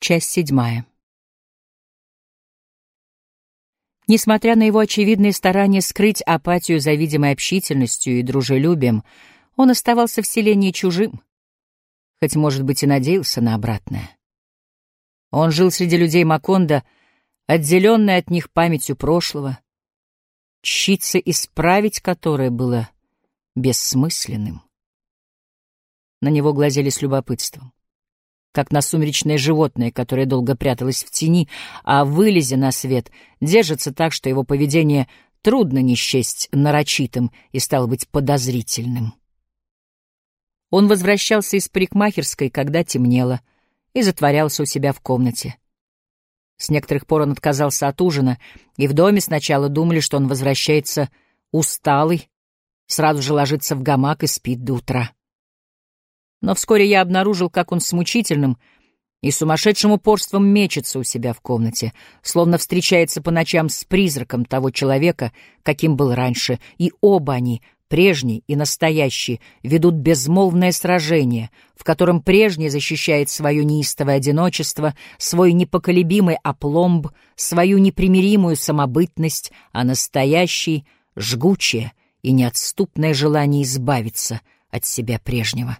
Часть седьмая. Несмотря на его очевидные старания скрыть апатию за видимой общительностью и дружелюбием, он оставался в селении чужим, хоть, может быть, и надеялся на обратное. Он жил среди людей Маконда, отделенный от них памятью прошлого, чщиться исправить которое было бессмысленным. На него глазели с любопытством как на сумеречное животное, которое долго пряталось в тени, а, вылезя на свет, держится так, что его поведение трудно не счесть нарочитым и стало быть подозрительным. Он возвращался из парикмахерской, когда темнело, и затворялся у себя в комнате. С некоторых пор он отказался от ужина, и в доме сначала думали, что он возвращается усталый, сразу же ложится в гамак и спит до утра. Но вскоре я обнаружил, как он с мучительным и сумасшедшим упорством мечется у себя в комнате, словно встречается по ночам с призраком того человека, каким был раньше, и оба они, прежний и настоящий, ведут безмолвное сражение, в котором прежний защищает свое неистовое одиночество, свой непоколебимый опломб, свою непримиримую самобытность, а настоящий — жгучее и неотступное желание избавиться от себя прежнего.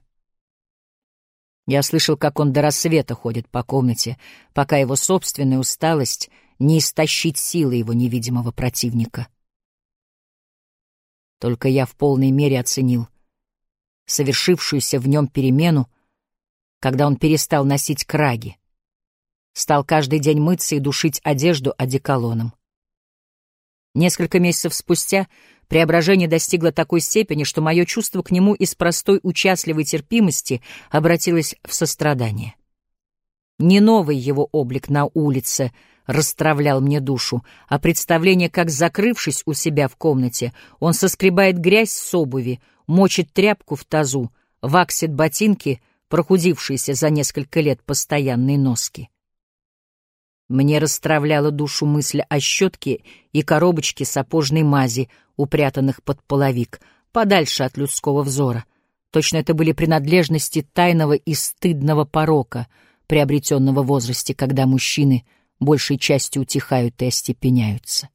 Я слышал, как он до рассвета ходит по комнате, пока его собственная усталость не истощит силы его невидимого противника. Только я в полной мере оценил совершившуюся в нем перемену, когда он перестал носить краги, стал каждый день мыться и душить одежду одеколоном. Несколько месяцев спустя Преображение достигло такой степени, что мое чувство к нему из простой участливой терпимости обратилось в сострадание. Не новый его облик на улице расстравлял мне душу, а представление, как, закрывшись у себя в комнате, он соскребает грязь с обуви, мочит тряпку в тазу, ваксит ботинки, прохудившиеся за несколько лет постоянной носки. Мне расстравляла душу мысль о щетке и коробочке сапожной мази, упрятанных под половик, подальше от людского взора. Точно это были принадлежности тайного и стыдного порока, приобретенного в возрасте, когда мужчины большей частью утихают и остепеняются.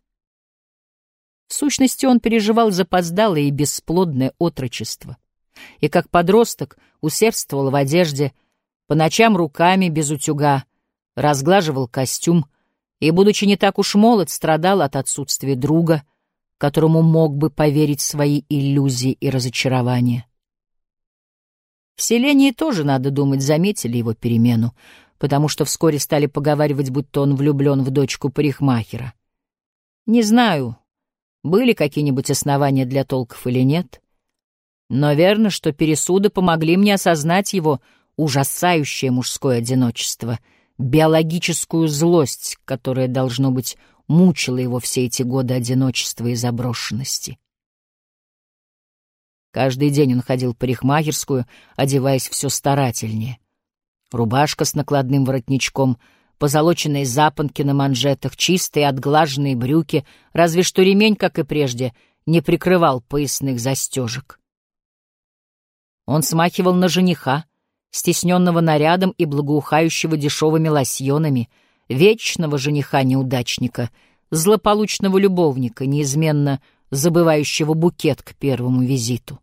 В сущности, он переживал запоздалое и бесплодное отрочество. И как подросток усердствовал в одежде, по ночам руками без утюга, разглаживал костюм и, будучи не так уж молод, страдал от отсутствия друга, которому мог бы поверить свои иллюзии и разочарования. В селении тоже, надо думать, заметили его перемену, потому что вскоре стали поговаривать, будто он влюблен в дочку парикмахера. Не знаю, были какие-нибудь основания для толков или нет, но верно, что пересуды помогли мне осознать его ужасающее мужское одиночество — биологическую злость, которая, должно быть, мучила его все эти годы одиночества и заброшенности. Каждый день он ходил в парикмахерскую, одеваясь все старательнее. Рубашка с накладным воротничком, позолоченные запонки на манжетах, чистые отглаженные брюки, разве что ремень, как и прежде, не прикрывал поясных застежек. Он смахивал на жениха, стесненного нарядом и благоухающего дешевыми лосьонами, вечного жениха-неудачника, злополучного любовника, неизменно забывающего букет к первому визиту.